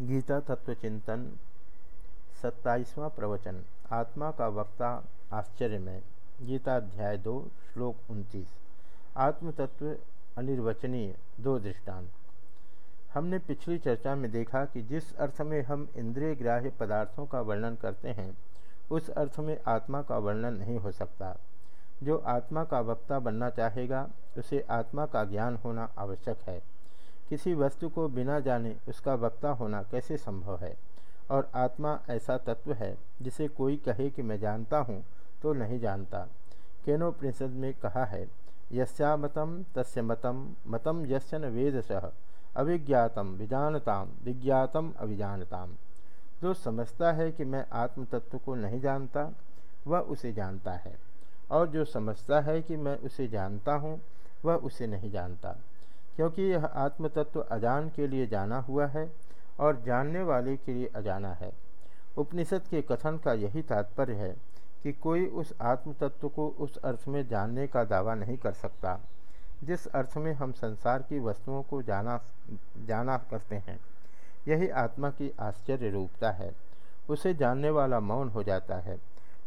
गीता तत्व चिंतन सत्ताईसवां प्रवचन, आत्मा का वक्ता आश्चर्य में गीता अध्याय दो, श्लोक उनतीस। आत्म तत्व अनिर्वचनीय, दो दृष्टांत। हमने पिछली चर्चा में देखा कि जिस अर्थ में हम इंद्रिय ग्राह्य पदार्थों का वर्णन करते हैं, उस अर्थ में आत्मा का वर्णन नहीं हो सकता। जो आत्मा का वक्ता बनना चाहेगा, उसे आत्मा का ज्ञान होना आवश्यक है। किसी वस्तु को बिना जाने उसका वक्ता होना कैसे संभव है? और आत्मा ऐसा तत्व है, जिसे कोई कहे कि मैं जानता हूँ तो नहीं जानता। केनोपनिषद में कहा है यस्या मतम तस्य मतम मतम यश्चन वेदशः अविज्ञातम विजानताम, विज्ञातम अभिजानताम जो समझता है कि मैं आत्म तत्व को नहीं जानता, वह उसे जानता है। और जो समझता है कि मैं उसे जानता हूँ, वह उसे नहीं जानता। क्योंकि यह आत्मतत्व अजान के लिए जाना हुआ है और जानने वाले के लिए अजाना है। उपनिषद के कथन का यही तात्पर्य है कि कोई उस आत्म तत्व को उस अर्थ में जानने का दावा नहीं कर सकता, जिस अर्थ में हम संसार की वस्तुओं को जाना जाना करते हैं। यही आत्मा की आश्चर्य रूपता है। उसे जानने वाला मौन हो जाता है।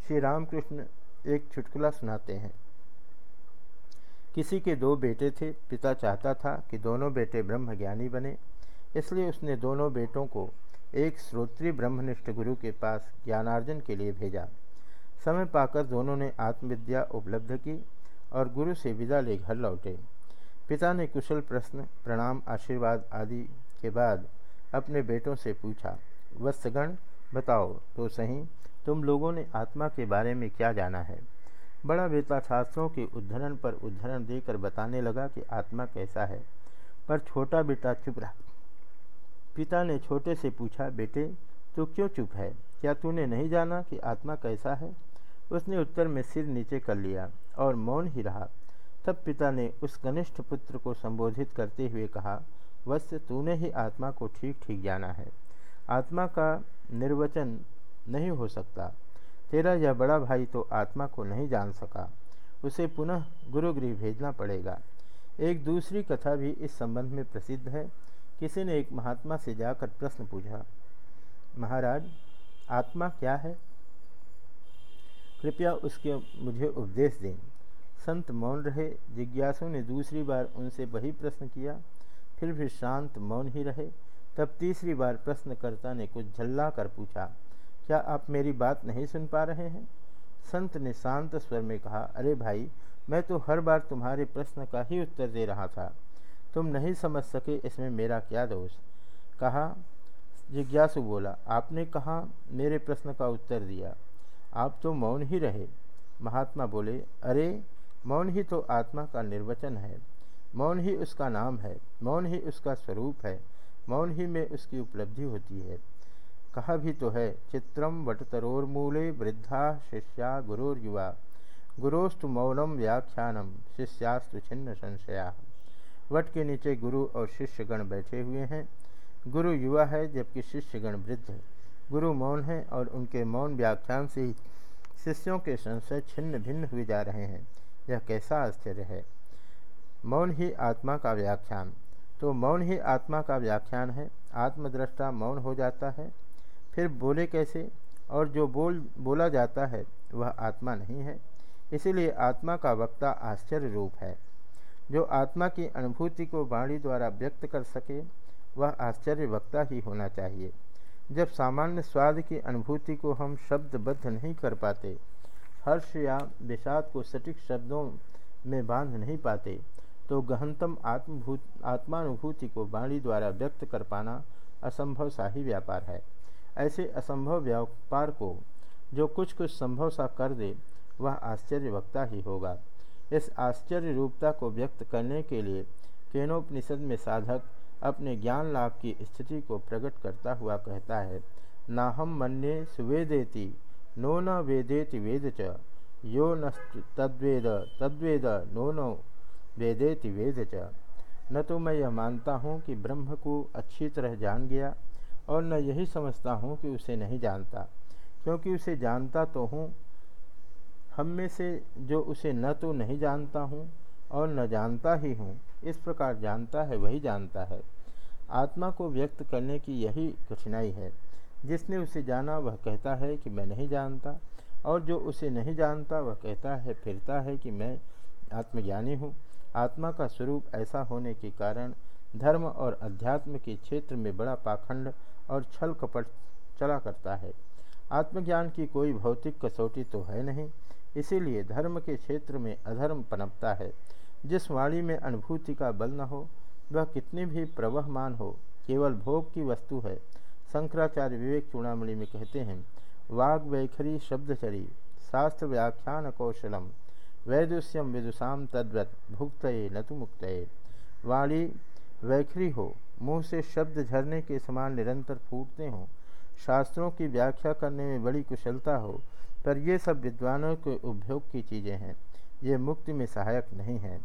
श्री रामकृष्ण एक चुटकुला सुनाते हैं। किसी के दो बेटे थे। पिता चाहता था कि दोनों बेटे ब्रह्म ज्ञानी बने। इसलिए उसने दोनों बेटों को एक श्रोत्री ब्रह्मनिष्ठ गुरु के पास ज्ञानार्जन के लिए भेजा। समय पाकर दोनों ने आत्मविद्या उपलब्ध की और गुरु से विदा ले घर लौटे। पिता ने कुशल प्रश्न, प्रणाम, आशीर्वाद आदि के बाद अपने बेटों से पूछा, वत्सगण, बताओ तो सही, तुम लोगों ने आत्मा के बारे में क्या जाना है? बड़ा बेटा शास्त्रों के उद्धरण पर उद्धरण देकर बताने लगा कि आत्मा कैसा है। पर छोटा बेटा चुप रहा। पिता ने छोटे से पूछा, बेटे, तू क्यों चुप है? क्या तूने नहीं जाना कि आत्मा कैसा है? उसने उत्तर में सिर नीचे कर लिया और मौन ही रहा। तब पिता ने उस कनिष्ठ पुत्र को संबोधित करते हुए कहा वत्स्य तूने ही आत्मा को ठीक ठीक जाना है। आत्मा का निर्वचन नहीं हो सकता। तेरा यह बड़ा भाई तो आत्मा को नहीं जान सका। उसे पुनः गुरुगृह भेजना पड़ेगा। एक दूसरी कथा भी इस संबंध में प्रसिद्ध है। किसी ने एक महात्मा से जाकर प्रश्न पूछा, महाराज, आत्मा क्या है? कृपया उसके मुझे उपदेश दें। संत मौन रहे। जिज्ञासु ने दूसरी बार उनसे वही प्रश्न किया। फिर भी शांत मौन ही रहे। तब तीसरी बार प्रश्नकर्ता ने कुछ झल्ला कर पूछा क्या आप मेरी बात नहीं सुन पा रहे हैं? संत ने शांत स्वर में कहा, अरे भाई, मैं तो हर बार तुम्हारे प्रश्न का ही उत्तर दे रहा था। तुम नहीं समझ सके इसमें मेरा क्या दोष। कहा। जिज्ञासु बोला, आपने कहा मेरे प्रश्न का उत्तर दिया? आप तो मौन ही रहे। महात्मा बोले, अरे, मौन ही तो आत्मा का निर्वचन है। मौन ही उसका नाम है, मौन ही उसका स्वरूप है, मौन ही में उसकी उपलब्धि होती है। कहा भी तो है चित्रम वटतरोर्मूले वृद्धा शिष्या गुरुर्युवा। गुरोस्तु मौनम व्याख्यानम शिष्यास्तु छिन्न संशया वट के नीचे गुरु और शिष्यगण बैठे हुए हैं। गुरु युवा है, जबकि शिष्यगण वृद्ध। गुरु मौन है और उनके मौन व्याख्यान से शिष्यों के संशय छिन्न भिन्न हुए जा रहे हैं। यह कैसा आश्चर्य है? मौन ही आत्मा का व्याख्यान। तो मौन ही आत्मा का व्याख्यान है। आत्मद्रष्टा मौन हो जाता है। फिर बोले कैसे? और जो बोल, बोला जाता है, वह आत्मा नहीं है। इसीलिए आत्मा का वक्ता आश्चर्य रूप है। जो आत्मा की अनुभूति को वाणी द्वारा व्यक्त कर सके, वह आश्चर्य वक्ता ही होना चाहिए। जब सामान्य स्वाद की अनुभूति को हम शब्दबद्ध नहीं कर पाते, हर्ष या विषाद को सटीक शब्दों में बाँध नहीं पाते तो गहनतम आत्मभूत, आत्मानुभूति को वाणी द्वारा व्यक्त कर पाना असंभव सा ही व्यापार है। ऐसे असंभव व्यापार को जो कुछ कुछ संभव सा कर दे, वह आश्चर्य वक्ता ही होगा। इस आश्चर्य रूपता को व्यक्त करने के लिए केनोपनिषद में साधक अपने ज्ञान लाभ की स्थिति को प्रकट करता हुआ कहता है ना हम मन्ये सुवेदेति, नो न वेदेति वेद च, यो न तद्वेद तद्वेद नो नो वेदेति वेद च। न तो मैं यह मानता हूँ कि ब्रह्म को अच्छी तरह जान गया और न यही समझता हूँ कि उसे नहीं जानता, क्योंकि उसे जानता तो हूँ। हम में से जो उसे न तो नहीं जानता हूँ और न जानता ही हूँ, इस प्रकार जानता है, वही जानता है। आत्मा को व्यक्त करने की यही कठिनाई है। जिसने उसे जाना, वह कहता है कि मैं नहीं जानता, और जो उसे नहीं जानता, वह कहता है, फिरता है कि मैं आत्मज्ञानी हूँ। आत्मा का स्वरूप ऐसा होने के कारण धर्म और अध्यात्म के क्षेत्र में बड़ा पाखंड और छल कपट चला करता है। आत्मज्ञान की कोई भौतिक कसौटी तो है नहीं, इसीलिए धर्म के क्षेत्र में अधर्म पनपता है। जिस वाणी में अनुभूति का बल न हो, वह कितनी भी प्रवहमान हो, केवल भोग की वस्तु है। शंकराचार्य विवेक चूड़ामणि में कहते हैं, वाग वैखरी शब्दचरी, शास्त्र व्याख्यान कौशलम वैदुष्यम विदुषाम तद्वत भुक्त न तो मुक्त वाणी वैखरी हो। मुँह से शब्द झरने के समान निरंतर फूटते हों। शास्त्रों की व्याख्या करने में बड़ी कुशलता हो, पर ये सब विद्वानों के उपयोग की चीज़ें हैं। ये मुक्ति में सहायक नहीं हैं।